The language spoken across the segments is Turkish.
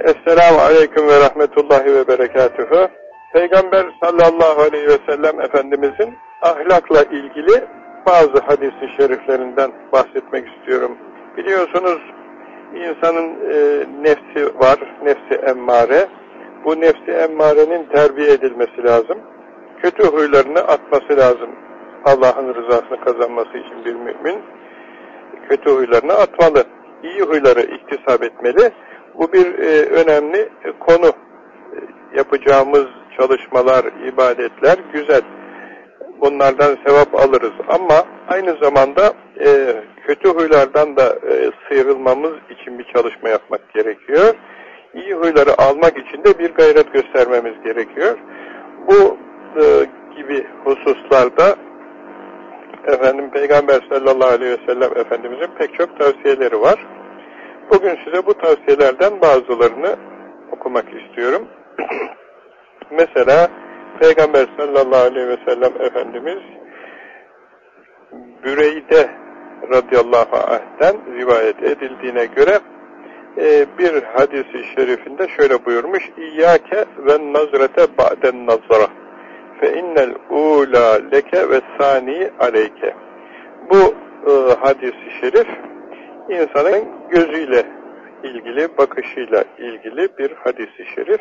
Esselamu Aleyküm ve Rahmetullahi ve Berekatühü. Peygamber sallallahu aleyhi ve sellem Efendimizin ahlakla ilgili bazı hadisi şeriflerinden bahsetmek istiyorum. Biliyorsunuz insanın e, nefsi var, nefsi emmare. Bu nefsi emmarenin terbiye edilmesi lazım. Kötü huylarını atması lazım. Allah'ın rızasını kazanması için bir mümin kötü huylarını atmalı. İyi huyları iktisap etmeli. Bu bir e, önemli konu. E, yapacağımız çalışmalar, ibadetler güzel. Bunlardan sevap alırız ama aynı zamanda e, kötü huylardan da e, sıyrılmamız için bir çalışma yapmak gerekiyor. İyi huyları almak için de bir gayret göstermemiz gerekiyor. Bu e, gibi hususlarda efendim Peygamber sallallahu aleyhi ve sellem Efendimizin pek çok tavsiyeleri var. Bugün size bu tavsiyelerden bazılarını okumak istiyorum. Mesela Peygamber sallallahu aleyhi ve sellem Efendimiz Büreyde radıyallahu anh'ten rivayet edildiğine göre e, bir hadisi şerifinde şöyle buyurmuş İyyâke ve nazrete ba'den nazara fe innel ula leke ve sani aleyke bu e, hadisi şerif insanın gözüyle ilgili, bakışıyla ilgili bir hadisi şerif.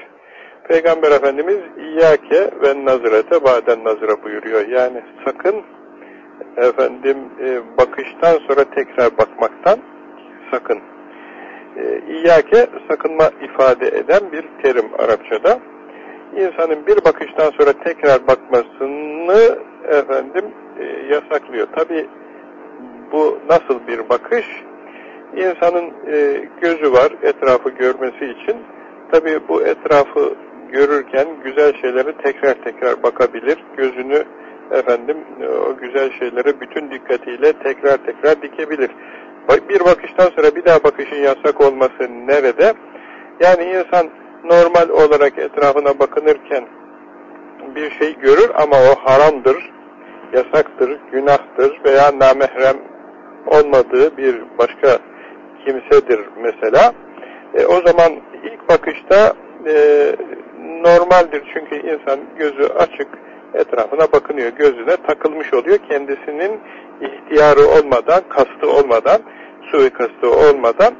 Peygamber Efendimiz İyyâke ve nazırete baden nazıra buyuruyor. Yani sakın efendim e, bakıştan sonra tekrar bakmaktan sakın. E, İyyâke sakınma ifade eden bir terim Arapçada. İnsanın bir bakıştan sonra tekrar bakmasını efendim e, yasaklıyor. Tabi bu nasıl bir bakış? İnsanın e, gözü var etrafı görmesi için. Tabi bu etrafı görürken güzel şeyleri tekrar tekrar bakabilir. Gözünü efendim o güzel şeyleri bütün dikkatiyle tekrar tekrar dikebilir. Bir bakıştan sonra bir daha bakışın yasak olması nerede? Yani insan normal olarak etrafına bakınırken bir şey görür ama o haramdır, yasaktır, günahtır veya namahrem olmadığı bir başka kimsedir mesela. E, o zaman ilk bakışta e, normaldir çünkü insan gözü açık etrafına bakınıyor. Gözüne takılmış oluyor. Kendisinin ihtiyarı olmadan, kastı olmadan, suikastı olmadan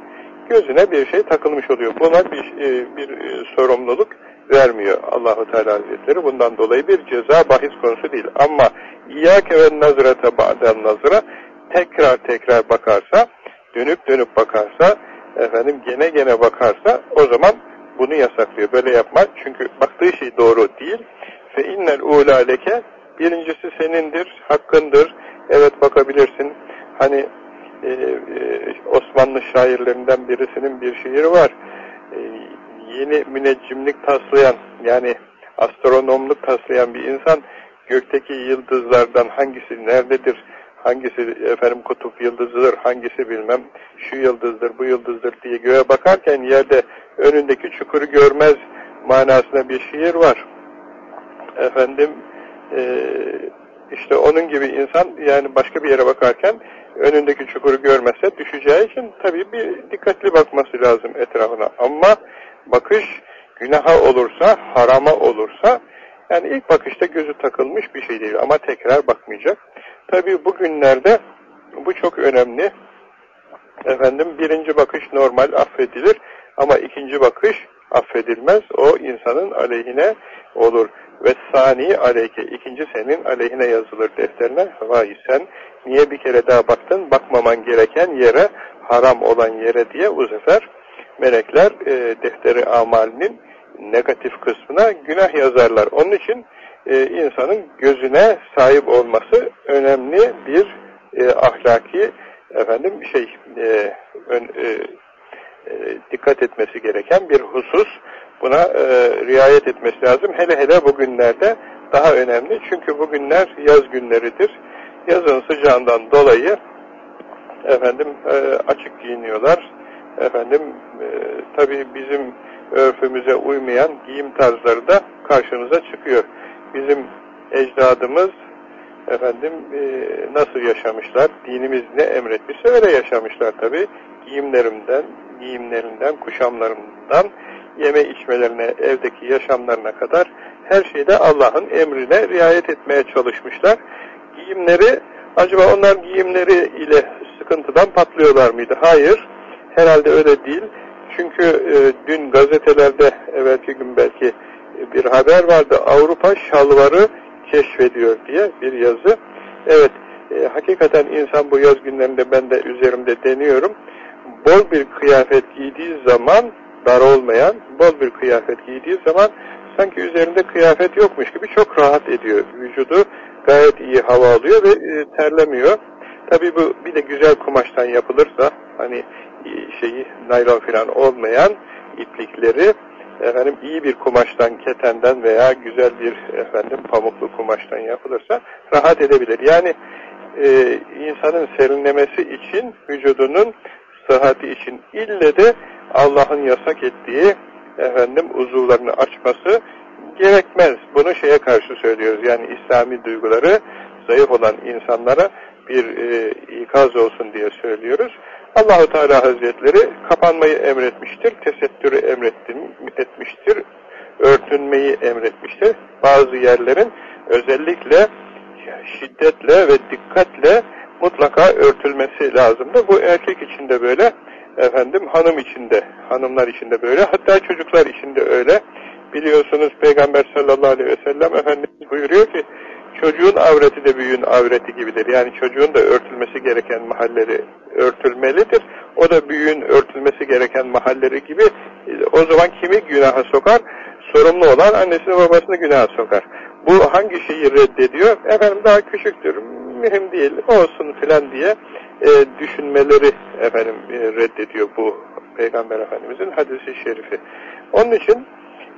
gözüne bir şey takılmış oluyor. Buna bir, e, bir e, sorumluluk vermiyor Allahu Teala Hazretleri. Bundan dolayı bir ceza bahis konusu değil. Ama İyyâke ve nazrete ba'den nazra tekrar tekrar bakarsa dönüp dönüp bakarsa, efendim gene gene bakarsa o zaman bunu yasaklıyor. Böyle yapmak çünkü baktığı şey doğru değil. Fe innel ula leke birincisi senindir, hakkındır. Evet bakabilirsin. Hani e, e, Osmanlı şairlerinden birisinin bir şiiri var. E, yeni müneccimlik taslayan yani astronomluk taslayan bir insan gökteki yıldızlardan hangisi nerededir, hangisi efendim kutup yıldızıdır, hangisi bilmem şu yıldızdır, bu yıldızdır diye göğe bakarken yerde önündeki çukuru görmez manasında bir şiir var. Efendim e, işte onun gibi insan yani başka bir yere bakarken önündeki çukuru görmezse düşeceği için tabii bir dikkatli bakması lazım etrafına. Ama bakış günaha olursa, harama olursa yani ilk bakışta gözü takılmış bir şey değil ama tekrar bakmayacak. Tabi bugünlerde bu çok önemli. Efendim birinci bakış normal affedilir ama ikinci bakış affedilmez. O insanın aleyhine olur. Ve sani aleyke ikinci senin aleyhine yazılır defterine. Vay sen niye bir kere daha baktın? Bakmaman gereken yere, haram olan yere diye bu sefer melekler e, defteri amalinin negatif kısmına günah yazarlar. Onun için e, insanın gözüne sahip olması önemli bir e, ahlaki efendim şey e, ön, e, e, dikkat etmesi gereken bir husus. Buna e, riayet etmesi lazım. Hele hele bugünlerde daha önemli. Çünkü bugünler yaz günleridir. Yazın sıcağından dolayı efendim e, açık giyiniyorlar. Efendim e, tabii bizim örfümüze uymayan giyim tarzları da karşımıza çıkıyor. Bizim ecdadımız efendim e, nasıl yaşamışlar, dinimiz ne emretmişse öyle yaşamışlar tabi. Giyimlerimden, giyimlerinden, kuşamlarından yeme içmelerine, evdeki yaşamlarına kadar her şeyde Allah'ın emrine riayet etmeye çalışmışlar. Giyimleri, acaba onlar giyimleri ile sıkıntıdan patlıyorlar mıydı? Hayır, herhalde öyle değil. Çünkü e, dün gazetelerde, evvelki gün belki bir haber vardı. Avrupa şalvarı keşfediyor diye bir yazı. Evet, e, hakikaten insan bu yaz günlerinde ben de üzerimde deniyorum. Bol bir kıyafet giydiği zaman, dar olmayan, bol bir kıyafet giydiği zaman sanki üzerinde kıyafet yokmuş gibi çok rahat ediyor. Vücudu gayet iyi hava alıyor ve e, terlemiyor. Tabii bu bir de güzel kumaştan yapılırsa, hani şeyi naylon falan olmayan iplikleri efendim iyi bir kumaştan, ketenden veya güzel bir efendim pamuklu kumaştan yapılırsa rahat edebilir. Yani e, insanın serinlemesi için vücudunun sıhhati için ille de Allah'ın yasak ettiği efendim uzuvlarını açması gerekmez. Bunu şeye karşı söylüyoruz. Yani İslami duyguları zayıf olan insanlara bir e, ikaz olsun diye söylüyoruz. Allahu Teala Hazretleri kapanmayı emretmiştir, tesettürü emretmiştir, örtünmeyi emretmiştir. Bazı yerlerin özellikle şiddetle ve dikkatle mutlaka örtülmesi lazımdır. Bu erkek için de böyle, efendim hanım için de, hanımlar için de böyle, hatta çocuklar için de öyle. Biliyorsunuz Peygamber sallallahu aleyhi ve sellem Efendimiz buyuruyor ki, çocuğun avreti de büyüğün avreti gibidir. Yani çocuğun da örtülmesi gereken mahalleri örtülmelidir. O da büyüğün örtülmesi gereken mahalleri gibi o zaman kimi günaha sokar? Sorumlu olan annesini babasını günaha sokar. Bu hangi şeyi reddediyor? Efendim daha küçüktür, mühim değil, olsun filan diye e, düşünmeleri efendim e, reddediyor bu Peygamber Efendimizin hadisi şerifi. Onun için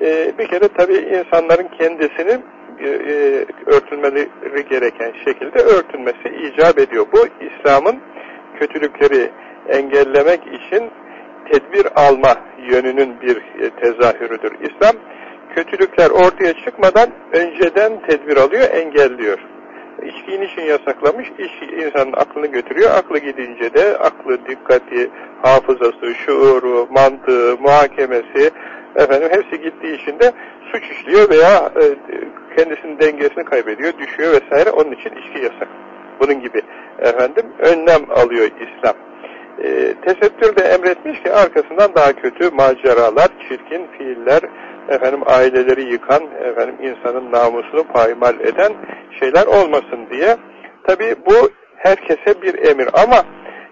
e, bir kere tabii insanların kendisini e, e, örtülmeleri gereken şekilde örtülmesi icap ediyor. Bu İslam'ın kötülükleri engellemek için tedbir alma yönünün bir e, tezahürüdür. İslam kötülükler ortaya çıkmadan önceden tedbir alıyor, engelliyor. İçkiyi için yasaklamış? İçki insanın aklını götürüyor. Aklı gidince de aklı, dikkati, hafızası, şuuru, mantığı, muhakemesi, efendim hepsi gittiği için de suç işliyor veya e, kendisinin dengesini kaybediyor, düşüyor vesaire. Onun için içki yasak. Bunun gibi efendim önlem alıyor İslam. E, tesettür de emretmiş ki arkasından daha kötü maceralar, çirkin fiiller, efendim aileleri yıkan, efendim insanın namusunu paymal eden şeyler olmasın diye. Tabi bu herkese bir emir ama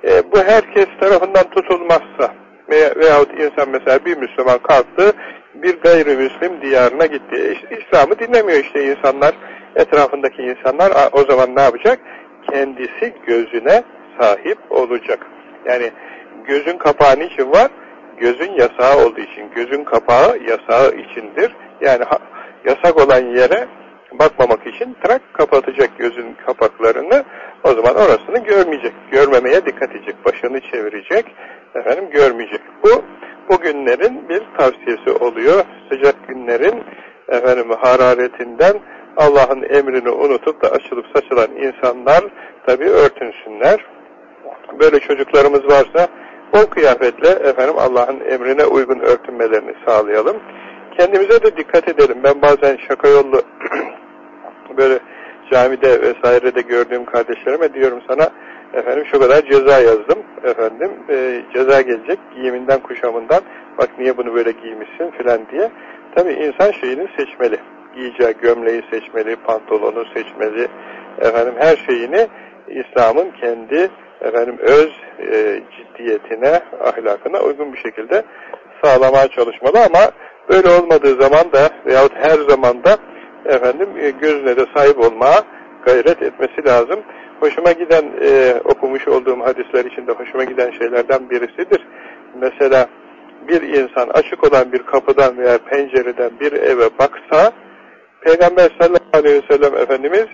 e, bu herkes tarafından tutulmazsa veya, veyahut insan mesela bir Müslüman kalktı bir gayrimüslim diyarına gitti. İslam'ı dinlemiyor işte insanlar, etrafındaki insanlar o zaman ne yapacak? Kendisi gözüne sahip olacak. Yani gözün kapağı niçin var? Gözün yasağı olduğu için. Gözün kapağı yasağı içindir. Yani yasak olan yere bakmamak için trak kapatacak gözün kapaklarını. O zaman orasını görmeyecek. Görmemeye dikkat edecek. Başını çevirecek. Efendim görmeyecek. Bu bugünlerin bir tavsiyesi oluyor. Sıcak günlerin efendim hararetinden Allah'ın emrini unutup da açılıp saçılan insanlar tabi örtünsünler. Böyle çocuklarımız varsa o kıyafetle efendim Allah'ın emrine uygun örtünmelerini sağlayalım. Kendimize de dikkat edelim. Ben bazen şaka yollu böyle camide vesairede gördüğüm kardeşlerime diyorum sana efendim şu kadar ceza yazdım efendim e, ceza gelecek giyiminden kuşamından bak niye bunu böyle giymişsin filan diye. Tabi insan şeyini seçmeli. Giyeceği gömleği seçmeli, pantolonu seçmeli. Efendim her şeyini İslam'ın kendi efendim öz e, ciddiyetine, ahlakına uygun bir şekilde sağlamaya çalışmalı ama böyle olmadığı zaman da veyahut her zaman da efendim e, gözüne de sahip olmaya gayret etmesi lazım. Hoşuma giden e, okumuş olduğum hadisler içinde hoşuma giden şeylerden birisidir. Mesela bir insan açık olan bir kapıdan veya pencereden bir eve baksa Peygamber sallallahu aleyhi ve sellem Efendimiz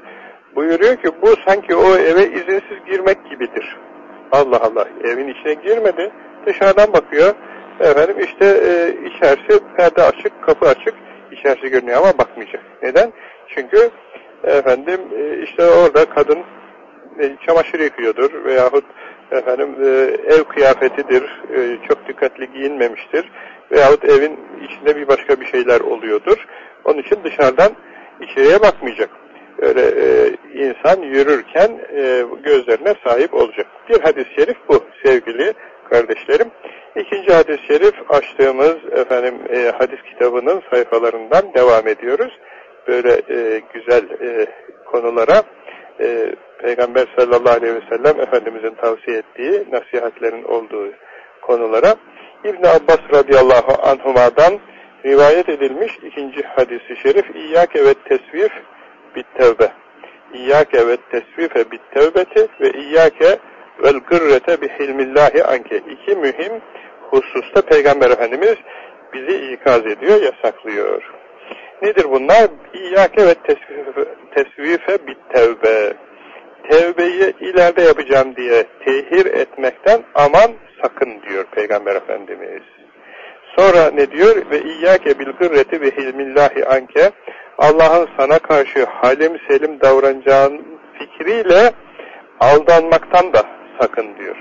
buyuruyor ki bu sanki o eve izinsiz girmek gibidir. Allah Allah evin içine girmedi dışarıdan bakıyor efendim işte e, içerisi perde açık kapı açık içerisi görünüyor ama bakmayacak. Neden? Çünkü efendim e, işte orada kadın e, çamaşır yıkıyordur veyahut efendim e, ev kıyafetidir, e, çok dikkatli giyinmemiştir veyahut evin içinde bir başka bir şeyler oluyordur. Onun için dışarıdan içeriye bakmayacak. Öyle insan yürürken gözlerine sahip olacak. Bir hadis-i şerif bu sevgili kardeşlerim. İkinci hadis-i şerif açtığımız efendim hadis kitabının sayfalarından devam ediyoruz. Böyle güzel konulara e, Peygamber sallallahu aleyhi ve sellem Efendimizin tavsiye ettiği nasihatlerin olduğu konulara İbn Abbas radıyallahu anhuma'dan rivayet edilmiş ikinci hadisi şerif İyyâke ve tesvif bit tevbe İyyâke ve tesvife bit tevbeti ve İyyâke vel gırrete bihilmillahi anke iki mühim hususta Peygamber Efendimiz bizi ikaz ediyor, yasaklıyor. Nedir bunlar? İyyâke ve tesvife, bit tevbe tevbeyi ileride yapacağım diye tehir etmekten aman sakın diyor Peygamber Efendimiz. Sonra ne diyor? Ve iyyâke bil gırreti ve hilmillahi anke Allah'ın sana karşı halim selim davranacağın fikriyle aldanmaktan da sakın diyor.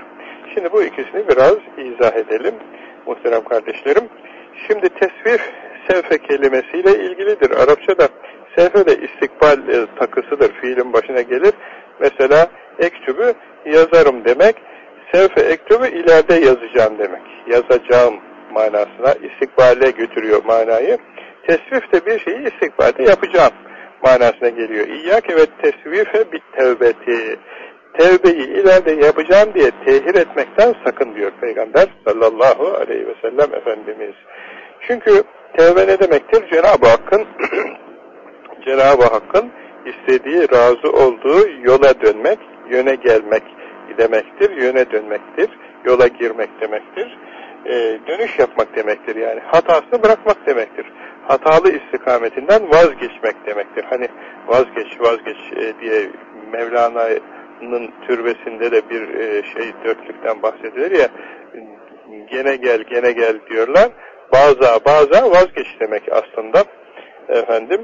Şimdi bu ikisini biraz izah edelim muhterem kardeşlerim. Şimdi tesvif sevfe kelimesiyle ilgilidir. Arapçada sevfe de istikbal e, takısıdır. Fiilin başına gelir. Mesela ektübü yazarım demek. Sevfe ektübü ileride yazacağım demek. Yazacağım manasına istikbale götürüyor manayı. Tesvif de bir şeyi istikbalde yapacağım manasına geliyor. İyyâke ve tesvife bit tevbeti. Tevbeyi ileride yapacağım diye tehir etmekten sakın diyor Peygamber sallallahu aleyhi ve sellem Efendimiz. Çünkü tevbe ne demektir? Cenab-ı Hakk'ın Cenab-ı Hakk'ın istediği, razı olduğu yola dönmek, yöne gelmek demektir, yöne dönmektir, yola girmek demektir. Ee, dönüş yapmak demektir yani. Hatasını bırakmak demektir. Hatalı istikametinden vazgeçmek demektir. Hani vazgeç, vazgeç e, diye Mevlana'nın türbesinde de bir e, şey dörtlükten bahsedilir ya, gene gel, gene gel diyorlar. Baza, baza vazgeç demek aslında. Efendim,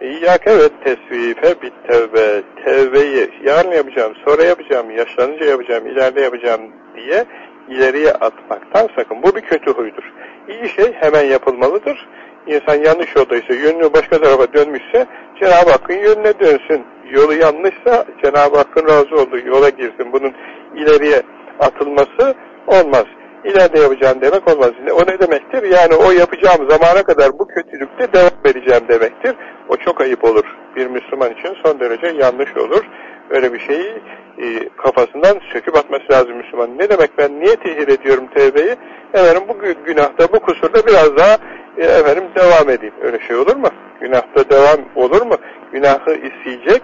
İyyâke ve tesvife bit tevbe. Tevbeyi yarın yapacağım, sonra yapacağım, yaşlanınca yapacağım, ileride yapacağım diye ileriye atmaktan sakın. Bu bir kötü huydur. İyi şey hemen yapılmalıdır. İnsan yanlış yoldaysa, yönünü başka tarafa dönmüşse Cenab-ı Hakk'ın yönüne dönsün. Yolu yanlışsa Cenab-ı Hakk'ın razı olduğu yola girsin. Bunun ileriye atılması olmaz. İleride yapacağım demek olmaz. O ne demektir? Yani o yapacağım zamana kadar bu kötülükte devam vereceğim demektir. O çok ayıp olur. Bir Müslüman için son derece yanlış olur. Öyle bir şeyi e, kafasından söküp atması lazım Müslüman. Ne demek ben niye tehir ediyorum tevbeyi? Efendim bu günahta, bu kusurda biraz daha e, efendim devam edeyim. Öyle şey olur mu? Günahta devam olur mu? Günahı isteyecek,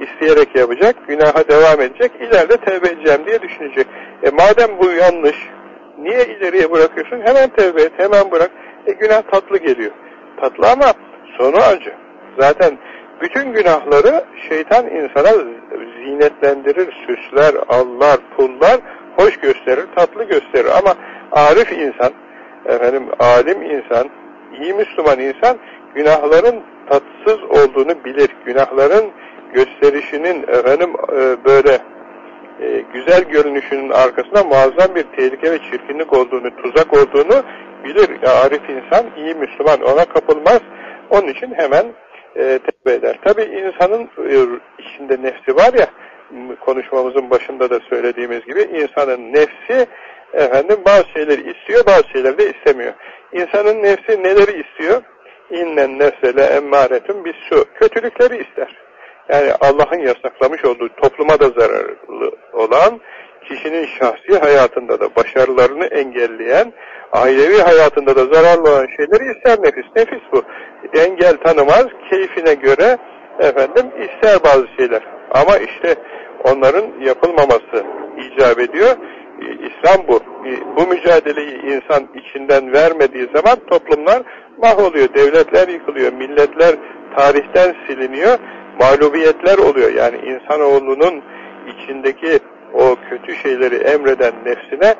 isteyerek yapacak, günaha devam edecek, ileride tevbe edeceğim diye düşünecek. E madem bu yanlış, niye ileriye bırakıyorsun? Hemen tevbe et, hemen bırak. E günah tatlı geliyor. Tatlı ama sonu acı. Zaten bütün günahları şeytan insana zinetlendirir, süsler, allar, pullar, hoş gösterir, tatlı gösterir. Ama arif insan, efendim alim insan, iyi Müslüman insan günahların tatsız olduğunu bilir. Günahların gösterişinin efendim e, böyle e, güzel görünüşünün arkasında muazzam bir tehlike ve çirkinlik olduğunu, tuzak olduğunu bilir. Arif insan, iyi Müslüman ona kapılmaz. Onun için hemen e, tevbe eder. Tabi insanın e, içinde nefsi var ya, konuşmamızın başında da söylediğimiz gibi insanın nefsi efendim bazı şeyleri istiyor, bazı şeyleri de istemiyor. İnsanın nefsi neleri istiyor? İnnen nefsele emmâretun bis su. Kötülükleri ister. Yani Allah'ın yasaklamış olduğu topluma da zararlı olan, kişinin şahsi hayatında da başarılarını engelleyen, ailevi hayatında da zararlı olan şeyleri ister nefis. Nefis bu. Engel tanımaz, keyfine göre efendim ister bazı şeyler. Ama işte onların yapılmaması icap ediyor. İslam bu. Bu mücadeleyi insan içinden vermediği zaman toplumlar mahvoluyor, devletler yıkılıyor, milletler tarihten siliniyor, mağlubiyetler oluyor. Yani insanoğlunun içindeki o kötü şeyleri emreden nefsine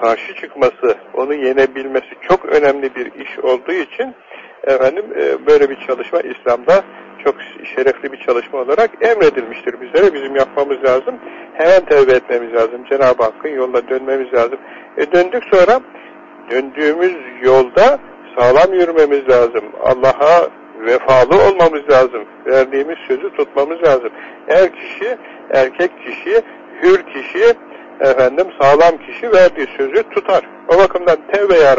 karşı çıkması, onu yenebilmesi çok önemli bir iş olduğu için efendim e, böyle bir çalışma İslam'da çok şerefli bir çalışma olarak emredilmiştir bizlere. Bizim yapmamız lazım. Hemen tevbe etmemiz lazım. Cenab-ı Hakk'ın yoluna dönmemiz lazım. E döndük sonra döndüğümüz yolda sağlam yürümemiz lazım. Allah'a vefalı olmamız lazım. Verdiğimiz sözü tutmamız lazım. Eğer kişi, erkek kişi, hür kişi, efendim sağlam kişi verdiği sözü tutar. O bakımdan tevbe ya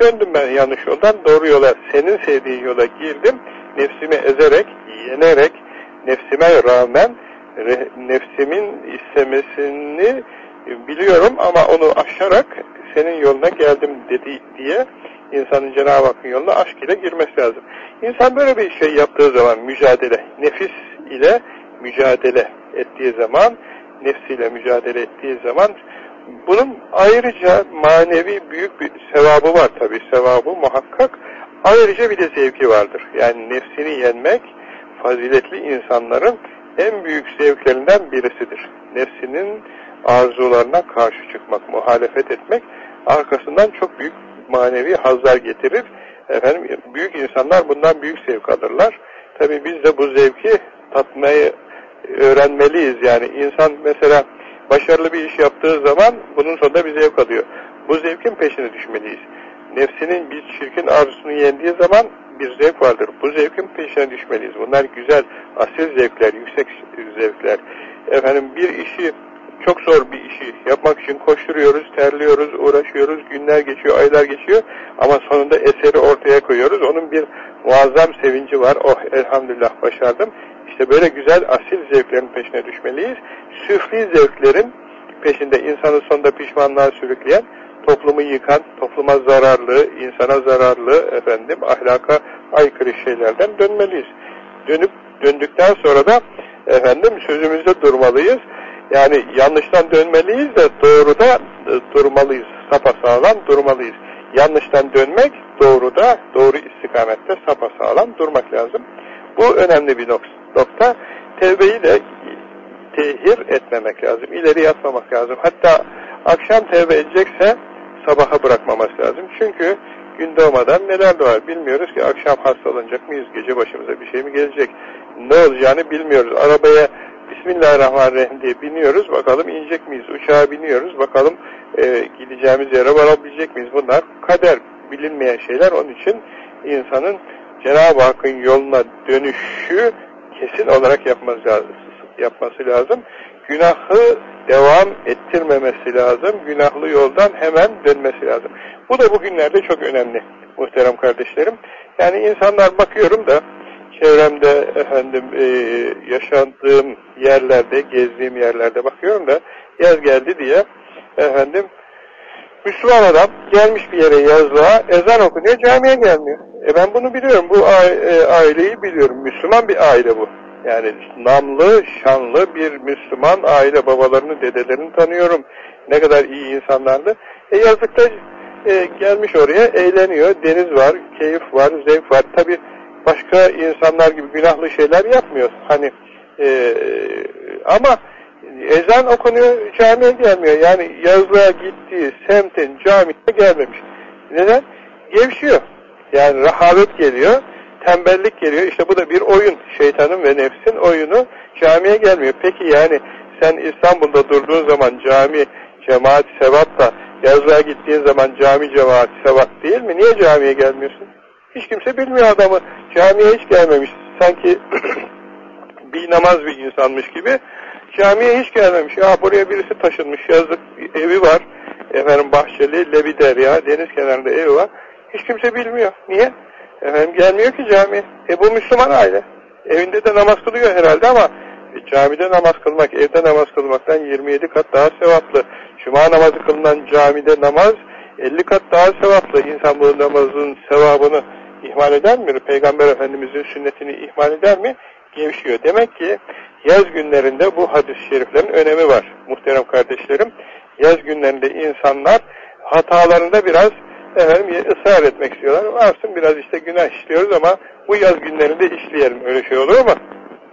döndüm ben yanlış yoldan doğru yola, senin sevdiğin yola girdim. Nefsimi ezerek, yenerek, nefsime rağmen, nefsimin istemesini biliyorum ama onu aşarak senin yoluna geldim dedi diye insanın Cenab-ı Hakk'ın yoluna aşk ile girmesi lazım. İnsan böyle bir şey yaptığı zaman mücadele, nefis ile mücadele ettiği zaman, nefsiyle mücadele ettiği zaman bunun ayrıca manevi büyük bir sevabı var tabi sevabı muhakkak. Ayrıca bir de zevki vardır. Yani nefsini yenmek faziletli insanların en büyük zevklerinden birisidir. Nefsinin arzularına karşı çıkmak, muhalefet etmek arkasından çok büyük manevi hazlar getirir. Efendim büyük insanlar bundan büyük zevk alırlar. Tabi biz de bu zevki tatmayı öğrenmeliyiz. Yani insan mesela başarılı bir iş yaptığı zaman bunun sonunda bir zevk alıyor. Bu zevkin peşine düşmeliyiz. Nefsinin bir çirkin arzusunu yendiği zaman bir zevk vardır. Bu zevkin peşine düşmeliyiz. Bunlar güzel, asil zevkler, yüksek zevkler. Efendim bir işi çok zor bir işi yapmak için koşturuyoruz, terliyoruz, uğraşıyoruz, günler geçiyor, aylar geçiyor ama sonunda eseri ortaya koyuyoruz. Onun bir muazzam sevinci var. Oh elhamdülillah başardım. İşte böyle güzel asil zevklerin peşine düşmeliyiz. Süfli zevklerin peşinde insanı sonunda pişmanlığa sürükleyen, toplumu yıkan, topluma zararlı, insana zararlı, efendim ahlaka aykırı şeylerden dönmeliyiz. Dönüp döndükten sonra da efendim sözümüzde durmalıyız. Yani yanlıştan dönmeliyiz de doğruda e, durmalıyız. Sapasağlam durmalıyız. Yanlıştan dönmek doğruda, doğru istikamette sapasağlam durmak lazım. Bu önemli bir nokta. Tevbeyi de tehir etmemek lazım. İleri yatmamak lazım. Hatta akşam tevbe edecekse sabaha bırakmaması lazım. Çünkü gün doğmadan neler doğar bilmiyoruz ki akşam hastalanacak mıyız, gece başımıza bir şey mi gelecek, ne olacağını bilmiyoruz. Arabaya Bismillahirrahmanirrahim diye biniyoruz. Bakalım inecek miyiz? Uçağa biniyoruz. Bakalım e, gideceğimiz yere varabilecek miyiz? Bunlar kader, bilinmeyen şeyler. Onun için insanın Cenab-ı Hakk'ın yoluna dönüşü kesin olarak yapması lazım. Yapması lazım. Günahı devam ettirmemesi lazım. Günahlı yoldan hemen dönmesi lazım. Bu da bugünlerde çok önemli muhterem kardeşlerim. Yani insanlar bakıyorum da çevremde efendim e, yaşadığım yerlerde, gezdiğim yerlerde bakıyorum da yaz geldi diye efendim Müslüman adam gelmiş bir yere yazlığa ezan okunuyor camiye gelmiyor. E ben bunu biliyorum. Bu e, aileyi biliyorum. Müslüman bir aile bu. Yani namlı, şanlı bir Müslüman aile babalarını, dedelerini tanıyorum. Ne kadar iyi insanlardı. E yazlıkta e, gelmiş oraya eğleniyor. Deniz var, keyif var, zevk var. Tabi başka insanlar gibi günahlı şeyler yapmıyor. Hani e, ama ezan okunuyor, camiye gelmiyor. Yani yazlığa gittiği semtin camiye gelmemiş. Neden? Gevşiyor. Yani rahavet geliyor, tembellik geliyor. İşte bu da bir oyun. Şeytanın ve nefsin oyunu camiye gelmiyor. Peki yani sen İstanbul'da durduğun zaman cami, cemaat, sevap da yazlığa gittiğin zaman cami, cemaat, sevap değil mi? Niye camiye gelmiyorsun? Hiç kimse bilmiyor adamı. Camiye hiç gelmemiş. Sanki bir namaz bir insanmış gibi. Camiye hiç gelmemiş. Ya buraya birisi taşınmış. Yazlık evi var. Efendim bahçeli, lebi derya, deniz kenarında evi var. Hiç kimse bilmiyor. Niye? Efendim gelmiyor ki cami. E bu Müslüman aile. Evinde de namaz kılıyor herhalde ama e, camide namaz kılmak, evde namaz kılmaktan 27 kat daha sevaplı. Cuma namazı kılınan camide namaz 50 kat daha sevaplı. İnsan bu namazın sevabını ihmal eder mi? Peygamber Efendimiz'in sünnetini ihmal eder mi? Gevşiyor. Demek ki yaz günlerinde bu hadis-i şeriflerin önemi var muhterem kardeşlerim. Yaz günlerinde insanlar hatalarında biraz efendim ısrar etmek istiyorlar. Varsın biraz işte günah işliyoruz ama bu yaz günlerinde işleyelim. Öyle şey olur mu?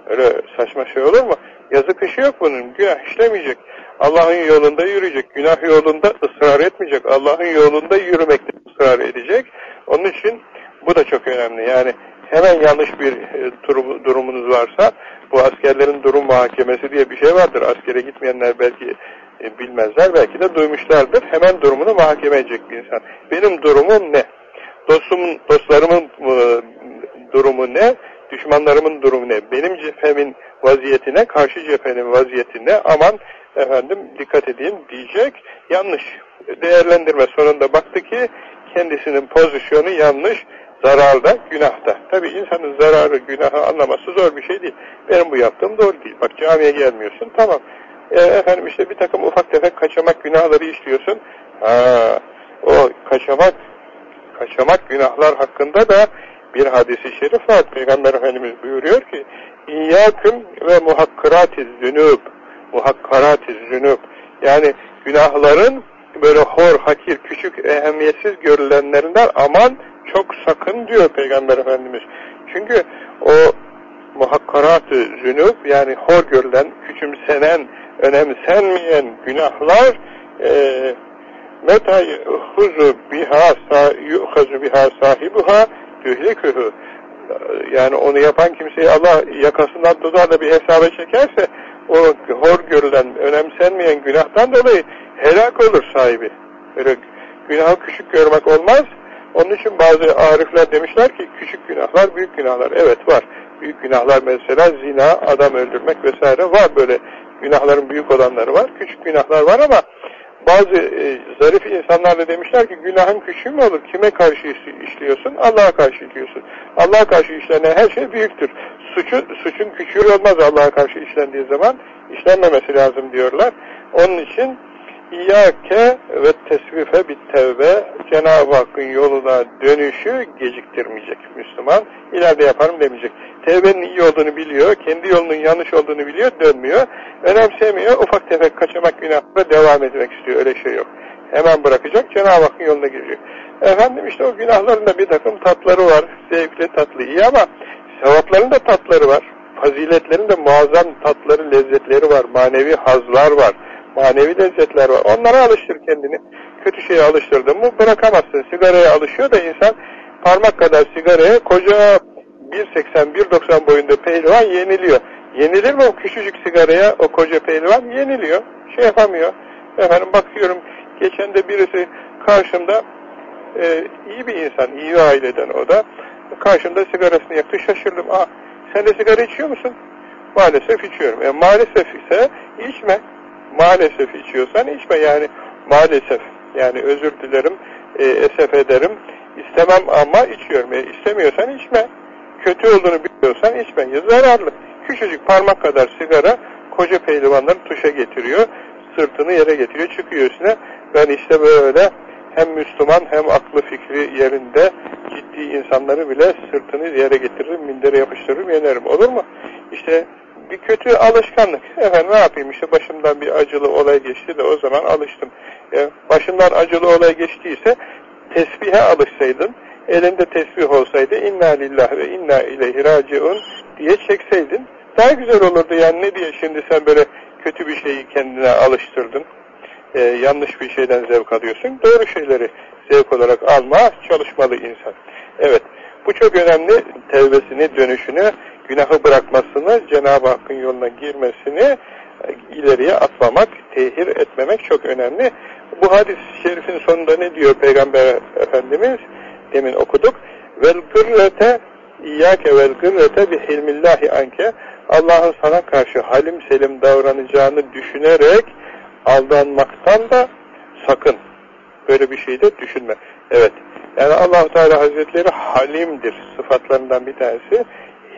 Öyle saçma şey olur mu? Yazı kışı yok bunun. Günah işlemeyecek. Allah'ın yolunda yürüyecek. Günah yolunda ısrar etmeyecek. Allah'ın yolunda yürümekte ısrar edecek. Onun için bu da çok önemli. Yani hemen yanlış bir e, durumunuz varsa bu askerlerin durum muhakemesi diye bir şey vardır. Askere gitmeyenler belki e, bilmezler. Belki de duymuşlardır. Hemen durumunu muhakeme edecek bir insan. Benim durumum ne? Dostum, dostlarımın e, durumu ne? Düşmanlarımın durumu ne? Benim cephemin vaziyetine, karşı cephenin vaziyetine aman efendim dikkat edeyim diyecek. Yanlış. Değerlendirme sonunda baktı ki kendisinin pozisyonu yanlış, zararda, günahta. Tabi insanın zararı, günahı anlaması zor bir şey değil. Benim bu yaptığım doğru değil. Bak camiye gelmiyorsun, tamam. E, efendim işte bir takım ufak tefek kaçamak günahları işliyorsun. Ha, o kaçamak, kaçamak günahlar hakkında da bir hadisi şerif var. Peygamber Efendimiz buyuruyor ki İyyâküm ve muhakkıratiz zünûb muhakkaratiz zünûb yani günahların böyle hor, hakir, küçük, ehemmiyetsiz görülenlerinden aman çok sakın diyor Peygamber Efendimiz. Çünkü o muhakkarat-ı zünub yani hor görülen, küçümsenen, önemsenmeyen günahlar e, meta huzu biha yu'hazu biha sahibuha tühlikühü yani onu yapan kimseyi Allah yakasından tutar bir hesaba çekerse o hor görülen, önemsenmeyen günahtan dolayı helak olur sahibi. Öyle günahı küçük görmek olmaz. Onun için bazı arifler demişler ki küçük günahlar, büyük günahlar. Evet var. Büyük günahlar mesela zina, adam öldürmek vesaire var böyle günahların büyük olanları var. Küçük günahlar var ama bazı e, zarif insanlar da demişler ki günahın küçüğü mü olur? Kime karşı işliyorsun? Allah'a karşı işliyorsun. Allah'a karşı işlenen her şey büyüktür. Suçu, suçun küçüğü olmaz Allah'a karşı işlendiği zaman. işlenmemesi lazım diyorlar. Onun için İyyâke ve tesvife bit tevbe Cenab-ı Hakk'ın yoluna dönüşü geciktirmeyecek Müslüman. İleride yaparım demeyecek. Tevbenin iyi olduğunu biliyor, kendi yolunun yanlış olduğunu biliyor, dönmüyor. Önemsemiyor, ufak tefek kaçamak günahlara devam etmek istiyor. Öyle şey yok. Hemen bırakacak, Cenab-ı Hakk'ın yoluna girecek. Efendim işte o günahların da bir takım tatları var. Zevkli, tatlı, iyi ama sevapların da tatları var. Faziletlerin de muazzam tatları, lezzetleri var. Manevi hazlar var manevi lezzetler var. Onlara alıştır kendini. Kötü şeye alıştırdın mı bırakamazsın. Sigaraya alışıyor da insan parmak kadar sigaraya koca 1.80-1.90 boyunda pehlivan yeniliyor. Yenilir mi o küçücük sigaraya o koca pehlivan? Yeniliyor. Şey yapamıyor. Efendim bakıyorum geçen de birisi karşımda e, iyi bir insan, iyi aileden o da. Karşımda sigarasını yaktı şaşırdım. Aa sen de sigara içiyor musun? Maalesef içiyorum. E, maalesef ise içme maalesef içiyorsan içme. Yani maalesef yani özür dilerim e, esef ederim. İstemem ama içiyorum. E, istemiyorsan içme. Kötü olduğunu biliyorsan içme. Zararlı. Küçücük parmak kadar sigara koca pehlivanları tuşa getiriyor. Sırtını yere getiriyor. Çıkıyor üstüne. Ben işte böyle hem Müslüman hem aklı fikri yerinde ciddi insanları bile sırtını yere getiririm, mindere yapıştırırım, yenerim. Olur mu? İşte bir kötü alışkanlık. Efendim ne yapayım işte başımdan bir acılı olay geçti de o zaman alıştım. E, başından acılı olay geçtiyse tesbihe alışsaydın, elinde tesbih olsaydı inna lillah ve inna ileyhi raciun diye çekseydin daha güzel olurdu. Yani ne diye şimdi sen böyle kötü bir şeyi kendine alıştırdın. E, yanlış bir şeyden zevk alıyorsun. Doğru şeyleri zevk olarak alma çalışmalı insan. Evet. Bu çok önemli. Tevbesini, dönüşünü günahı bırakmasını, Cenab-ı Hakk'ın yoluna girmesini e, ileriye atmamak, tehir etmemek çok önemli. Bu hadis-i şerifin sonunda ne diyor Peygamber Efendimiz? Demin okuduk. Vel gırrete İyyâke vel gırrete bi hilmillahi anke Allah'ın sana karşı halim selim davranacağını düşünerek aldanmaktan da sakın. Böyle bir şey de düşünme. Evet. Yani allah Teala Hazretleri halimdir. Sıfatlarından bir tanesi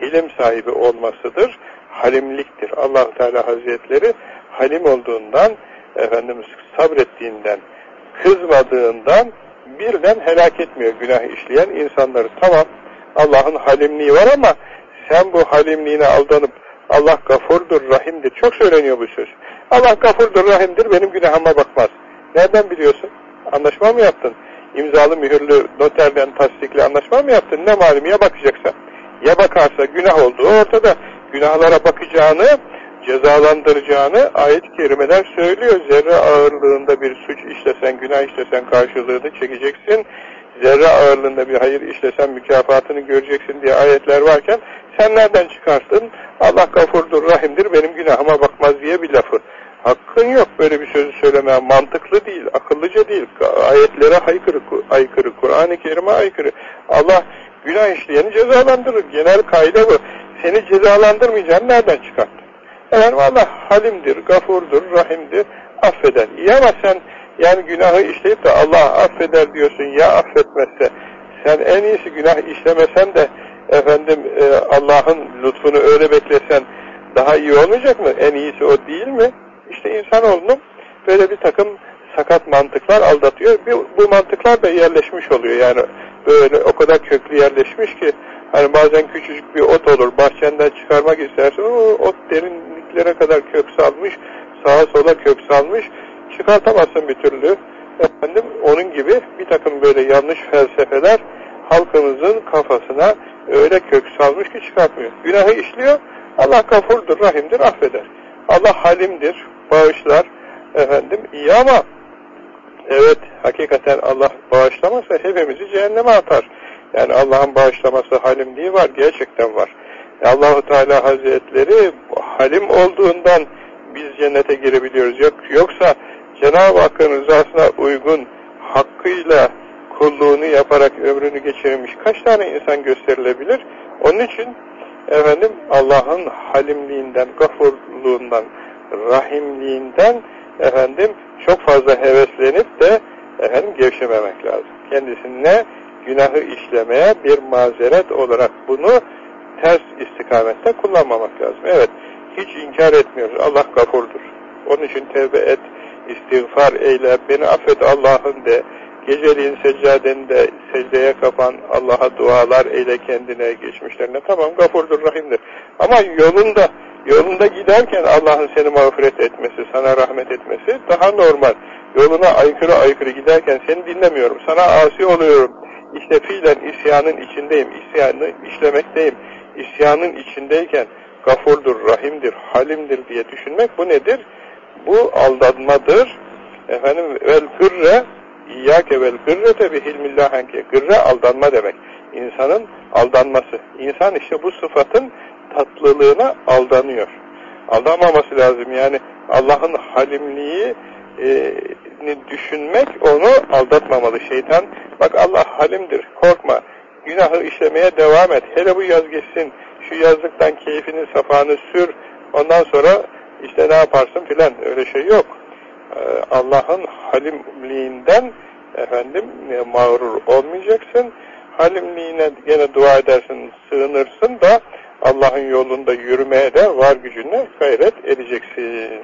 hilim sahibi olmasıdır. Halimliktir. allah Teala Hazretleri halim olduğundan, Efendimiz sabrettiğinden, kızmadığından birden helak etmiyor günah işleyen insanları. Tamam Allah'ın halimliği var ama sen bu halimliğine aldanıp Allah gafurdur, rahimdir. Çok söyleniyor bu söz. Allah gafurdur, rahimdir, benim günahıma bakmaz. Nereden biliyorsun? Anlaşma mı yaptın? İmzalı, mühürlü, noterden tasdikli anlaşma mı yaptın? Ne malum ya bakacaksa? Ya bakarsa günah olduğu ortada. Günahlara bakacağını, cezalandıracağını ayet-i kerimeler söylüyor. Zerre ağırlığında bir suç işlesen, günah işlesen karşılığını çekeceksin. Zerre ağırlığında bir hayır işlesen mükafatını göreceksin diye ayetler varken sen nereden çıkarttın? Allah gafurdur, rahimdir, benim günahıma bakmaz diye bir lafı. Hakkın yok böyle bir sözü söylemeye. Mantıklı değil, akıllıca değil. Ayetlere aykırı, aykırı Kur'an-ı Kerim'e aykırı. Allah günah işleyeni cezalandırır. Genel kaide bu. Seni cezalandırmayacağını nereden çıkarttı? Efendim Allah halimdir, gafurdur, rahimdir, affeder. İyi ama sen yani günahı işleyip de Allah affeder diyorsun ya affetmezse. Sen en iyisi günah işlemesen de efendim e, Allah'ın lütfunu öyle beklesen daha iyi olmayacak mı? En iyisi o değil mi? İşte insanoğlunun böyle bir takım sakat mantıklar aldatıyor. Bu, bu mantıklar da yerleşmiş oluyor. Yani böyle o kadar köklü yerleşmiş ki hani bazen küçücük bir ot olur. Bahçenden çıkarmak istersin. O ot derinliklere kadar kök salmış. Sağa sola kök salmış. Çıkartamazsın bir türlü. Efendim onun gibi bir takım böyle yanlış felsefeler halkımızın kafasına öyle kök salmış ki çıkartmıyor. Günahı işliyor. Allah gafurdur, rahimdir, affeder. Allah halimdir, bağışlar. Efendim iyi ama evet hakikaten Allah bağışlamazsa hepimizi cehenneme atar. Yani Allah'ın bağışlaması halimliği var, gerçekten var. Allahu Teala Hazretleri halim olduğundan biz cennete girebiliyoruz. Yok, yoksa Cenab-ı Hakk'ın rızasına uygun hakkıyla kulluğunu yaparak ömrünü geçirmiş kaç tane insan gösterilebilir? Onun için efendim Allah'ın halimliğinden, gafurluğundan, rahimliğinden efendim çok fazla heveslenip de efendim gevşememek lazım. Kendisine günahı işlemeye bir mazeret olarak bunu ters istikamette kullanmamak lazım. Evet, hiç inkar etmiyoruz. Allah gafurdur. Onun için tevbe et, istiğfar eyle, beni affet Allah'ın de, geceliğin seccadende secdeye kapan Allah'a dualar eyle kendine geçmişlerine. Tamam gafurdur, rahimdir. Ama yolunda, yolunda giderken Allah'ın seni mağfiret etmesi, sana rahmet etmesi daha normal. Yoluna aykırı aykırı giderken seni dinlemiyorum, sana asi oluyorum. İşte fiilen isyanın içindeyim, isyanı işlemekteyim. İsyanın içindeyken gafurdur, rahimdir, halimdir diye düşünmek bu nedir? Bu aldanmadır. Efendim vel gırre İyyâke vel gırrete bihilmillahenke. Gırre aldanma demek. İnsanın aldanması. İnsan işte bu sıfatın tatlılığına aldanıyor. Aldanmaması lazım. Yani Allah'ın halimliği e, düşünmek onu aldatmamalı şeytan. Bak Allah halimdir, korkma. Günahı işlemeye devam et. Hele bu yaz geçsin. Şu yazlıktan keyfini, safanı sür. Ondan sonra işte ne yaparsın filan. Öyle şey yok. Ee, Allah'ın halimliğinden efendim e, mağrur olmayacaksın. Halimliğine gene dua edersin, sığınırsın da Allah'ın yolunda yürümeye de var gücüne gayret edeceksin.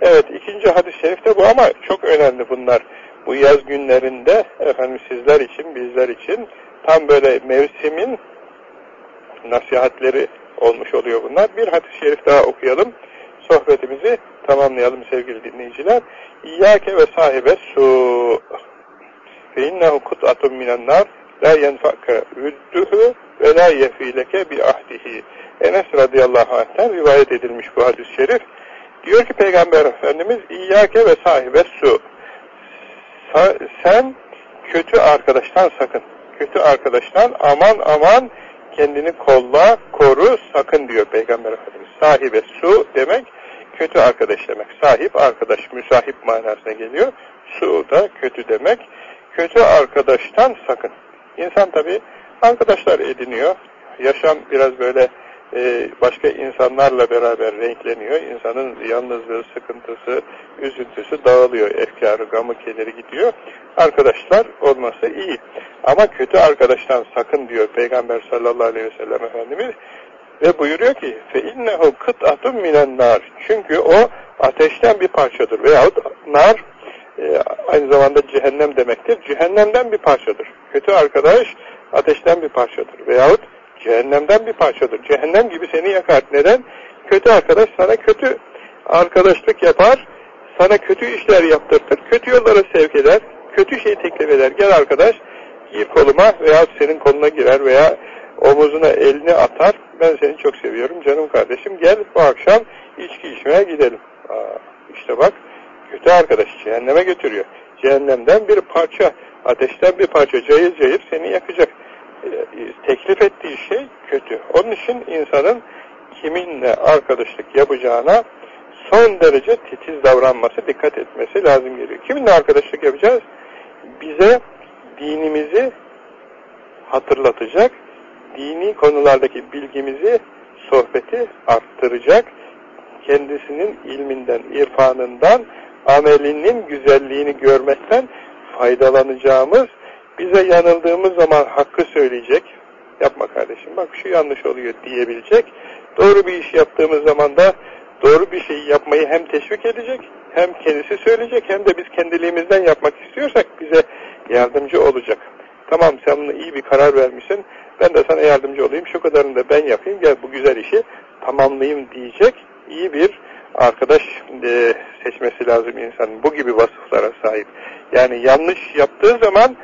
Evet ikinci hadis-i şerifte bu ama çok önemli bunlar. Bu yaz günlerinde efendim sizler için, bizler için tam böyle mevsimin nasihatleri olmuş oluyor bunlar. Bir hadis-i şerif daha okuyalım. Sohbetimizi tamamlayalım sevgili dinleyiciler. İyyâke ve sahibe su fe innehu kut'atun minen nar la yenfa'ke vüddühü ve la yefileke bi ahdihi. Enes radıyallahu anh'ten rivayet edilmiş bu hadis-i şerif. Diyor ki Peygamber Efendimiz İyyâke ve sahibe su. Sen kötü arkadaştan sakın. Kötü arkadaştan aman aman kendini kolla, koru, sakın diyor Peygamber Efendimiz. Sahibe su demek kötü arkadaş demek. Sahip arkadaş, müsahip manasına geliyor. Su da kötü demek. Kötü arkadaştan sakın. İnsan tabi arkadaşlar ediniyor. Yaşam biraz böyle e, başka insanlarla beraber renkleniyor. İnsanın yalnızlığı, sıkıntısı, üzüntüsü dağılıyor. Efkarı, gamı, kederi gidiyor. Arkadaşlar olması iyi. Ama kötü arkadaştan sakın diyor Peygamber sallallahu aleyhi ve sellem Efendimiz. Ve buyuruyor ki فَاِنَّهُ كıt'atun minen nar. Çünkü o ateşten bir parçadır. Veyahut nar e, aynı zamanda cehennem demektir. Cehennemden bir parçadır. Kötü arkadaş ateşten bir parçadır. Veyahut cehennemden bir parçadır. Cehennem gibi seni yakar. Neden? Kötü arkadaş sana kötü arkadaşlık yapar, sana kötü işler yaptırtır, kötü yollara sevk eder, kötü şey teklif eder. Gel arkadaş, gir koluma veya senin koluna girer veya omuzuna elini atar. Ben seni çok seviyorum canım kardeşim. Gel bu akşam içki içmeye gidelim. Aa, işte bak kötü arkadaş cehenneme götürüyor. Cehennemden bir parça, ateşten bir parça cayır cayır seni yakacak. Ee, teklif ettiği şey kötü. Onun için insanın kiminle arkadaşlık yapacağına son derece titiz davranması, dikkat etmesi lazım geliyor. Kiminle arkadaşlık yapacağız? Bize dinimizi hatırlatacak, dini konulardaki bilgimizi, sohbeti arttıracak, kendisinin ilminden, irfanından, amelinin güzelliğini görmekten faydalanacağımız, bize yanıldığımız zaman hakkı söyleyecek, yapma kardeşim bak şu yanlış oluyor diyebilecek, doğru bir iş yaptığımız zaman da doğru bir şeyi yapmayı hem teşvik edecek, hem kendisi söyleyecek, hem de biz kendiliğimizden yapmak istiyorsak bize yardımcı olacak. Tamam sen bunu iyi bir karar vermişsin, ben de sana yardımcı olayım, şu kadarını da ben yapayım, gel bu güzel işi tamamlayayım diyecek iyi bir arkadaş e, seçmesi lazım insanın. Bu gibi vasıflara sahip. Yani yanlış yaptığı zaman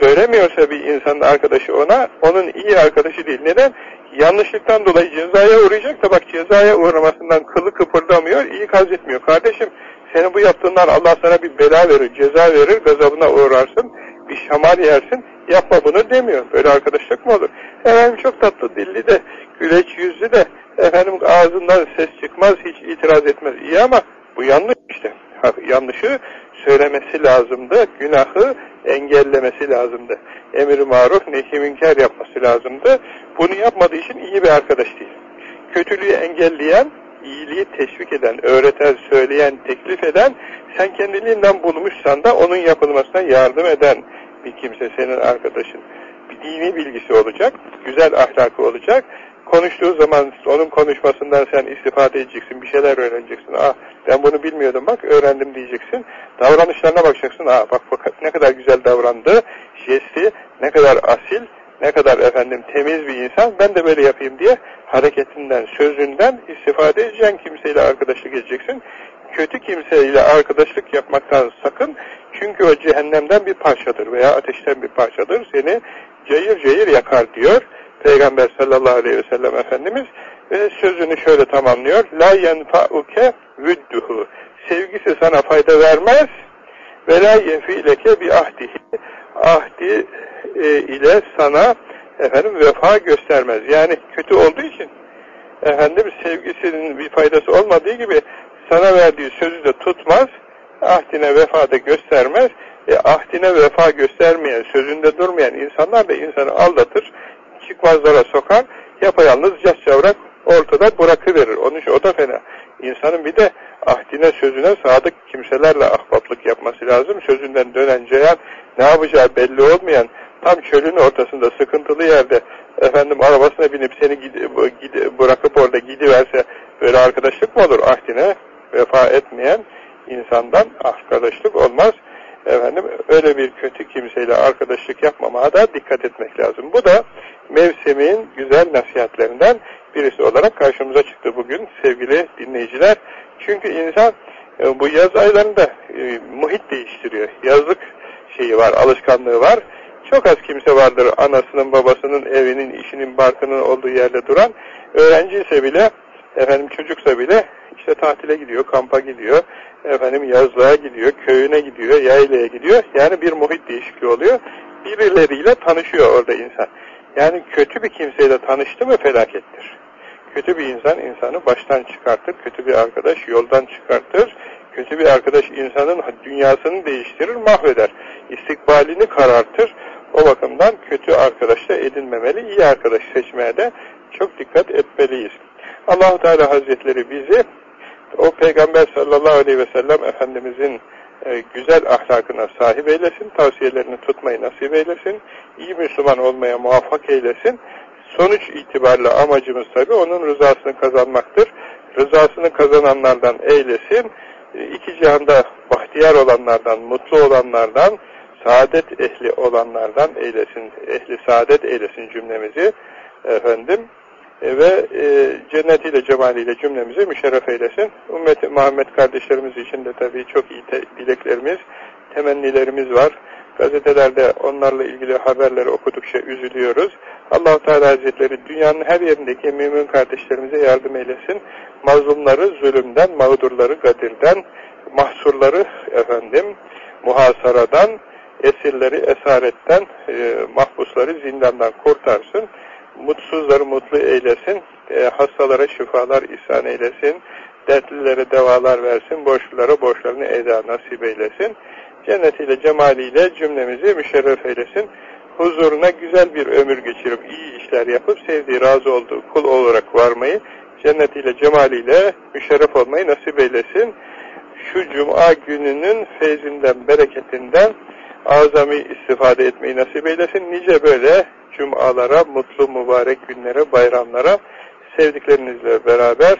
söylemiyorsa bir insanın arkadaşı ona, onun iyi arkadaşı değil. Neden? Yanlışlıktan dolayı cezaya uğrayacak da bak cezaya uğramasından kılı kıpırdamıyor, iyi etmiyor. Kardeşim senin bu yaptığından Allah sana bir bela verir, ceza verir, gazabına uğrarsın, bir şamar yersin, yapma bunu demiyor. Böyle arkadaşlık mı olur? Efendim çok tatlı dilli de, güleç yüzlü de, efendim ağzından ses çıkmaz, hiç itiraz etmez. İyi ama bu yanlış işte. Yanlışı söylemesi lazımdı, günahı engellemesi lazımdı. Emir-i maruf, nehi münker yapması lazımdı. Bunu yapmadığı için iyi bir arkadaş değil. Kötülüğü engelleyen, iyiliği teşvik eden, öğreten, söyleyen, teklif eden, sen kendiliğinden bulmuşsan da onun yapılmasına yardım eden bir kimse senin arkadaşın. Bir dini bilgisi olacak, güzel ahlakı olacak, konuştuğu zaman onun konuşmasından sen istifade edeceksin, bir şeyler öğreneceksin. Ah ben bunu bilmiyordum bak öğrendim diyeceksin. Davranışlarına bakacaksın. Ah bak fakat ne kadar güzel davrandı. Jesti ne kadar asil, ne kadar efendim temiz bir insan. Ben de böyle yapayım diye hareketinden, sözünden istifade edeceğin kimseyle arkadaşlık edeceksin. Kötü kimseyle arkadaşlık yapmaktan sakın. Çünkü o cehennemden bir parçadır veya ateşten bir parçadır. Seni cayır cayır yakar diyor. Peygamber sallallahu aleyhi ve sellem Efendimiz ve sözünü şöyle tamamlıyor. La yenfa'uke vüdduhu. Sevgisi sana fayda vermez ve la yenfi'leke bi ahdihi. Ahdi e, ile sana efendim vefa göstermez. Yani kötü olduğu için efendim sevgisinin bir faydası olmadığı gibi sana verdiği sözü de tutmaz. Ahdine vefa da göstermez. E, ahdine vefa göstermeyen, sözünde durmayan insanlar da insanı aldatır çıkmazlara sokar, yapayalnız casçavrak ortada bırakıverir. Onun için o da fena. İnsanın bir de ahdine sözüne sadık kimselerle ahbaplık yapması lazım. Sözünden dönen ceyan ne yapacağı belli olmayan tam çölün ortasında sıkıntılı yerde efendim arabasına binip seni gidi, gidi, bırakıp orada gidiverse böyle arkadaşlık mı olur? Ahdine vefa etmeyen insandan arkadaşlık olmaz. Efendim öyle bir kötü kimseyle arkadaşlık yapmamaya da dikkat etmek lazım. Bu da mevsimin güzel nasihatlerinden birisi olarak karşımıza çıktı bugün sevgili dinleyiciler. Çünkü insan e, bu yaz aylarında e, muhit değiştiriyor. Yazlık şeyi var, alışkanlığı var. Çok az kimse vardır anasının, babasının, evinin, işinin, barkının olduğu yerde duran. Öğrenci ise bile, efendim çocuksa bile işte tatile gidiyor, kampa gidiyor, efendim yazlığa gidiyor, köyüne gidiyor, yaylaya gidiyor. Yani bir muhit değişikliği oluyor. Birileriyle tanışıyor orada insan. Yani kötü bir kimseyle tanıştı mı felakettir. Kötü bir insan insanı baştan çıkartır, kötü bir arkadaş yoldan çıkartır, kötü bir arkadaş insanın dünyasını değiştirir, mahveder. İstikbalini karartır. O bakımdan kötü arkadaş da edinmemeli, iyi arkadaş seçmeye de çok dikkat etmeliyiz. Allahu Teala Hazretleri bizi o Peygamber sallallahu aleyhi ve sellem Efendimizin e, güzel ahlakına sahip eylesin, tavsiyelerini tutmayı nasip eylesin, iyi Müslüman olmaya muvaffak eylesin. Sonuç itibariyle amacımız tabi onun rızasını kazanmaktır. Rızasını kazananlardan eylesin, e, iki cihanda bahtiyar olanlardan, mutlu olanlardan, saadet ehli olanlardan eylesin, ehli saadet eylesin cümlemizi efendim ve e, cennetiyle cemaliyle cümlemizi müşerref eylesin. Ümmet Muhammed kardeşlerimiz için de tabii çok iyi dileklerimiz, temennilerimiz var. Gazetelerde onlarla ilgili haberleri okudukça üzülüyoruz. allah Teala Hazretleri dünyanın her yerindeki mümin kardeşlerimize yardım eylesin. Mazlumları zulümden, mağdurları gadirden, mahsurları efendim, muhasaradan, esirleri esaretten, e, mahpusları zindandan kurtarsın mutsuzları mutlu eylesin, e, hastalara şifalar ihsan eylesin, dertlilere devalar versin, borçlulara borçlarını eda nasip eylesin. Cennetiyle, cemaliyle cümlemizi müşerref eylesin. Huzuruna güzel bir ömür geçirip, iyi işler yapıp, sevdiği, razı olduğu kul olarak varmayı, cennetiyle, cemaliyle müşerref olmayı nasip eylesin. Şu cuma gününün feyzinden, bereketinden azami istifade etmeyi nasip eylesin. Nice böyle cumalara, mutlu mübarek günlere, bayramlara sevdiklerinizle beraber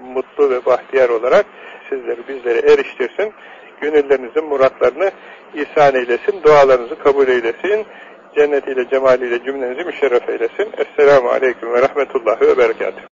mutlu ve bahtiyar olarak sizleri bizleri eriştirsin. Gönüllerinizin muratlarını ihsan eylesin. Dualarınızı kabul eylesin. Cennetiyle, cemaliyle cümlenizi müşerref eylesin. Esselamu Aleyküm ve Rahmetullahi ve Berekatuhu.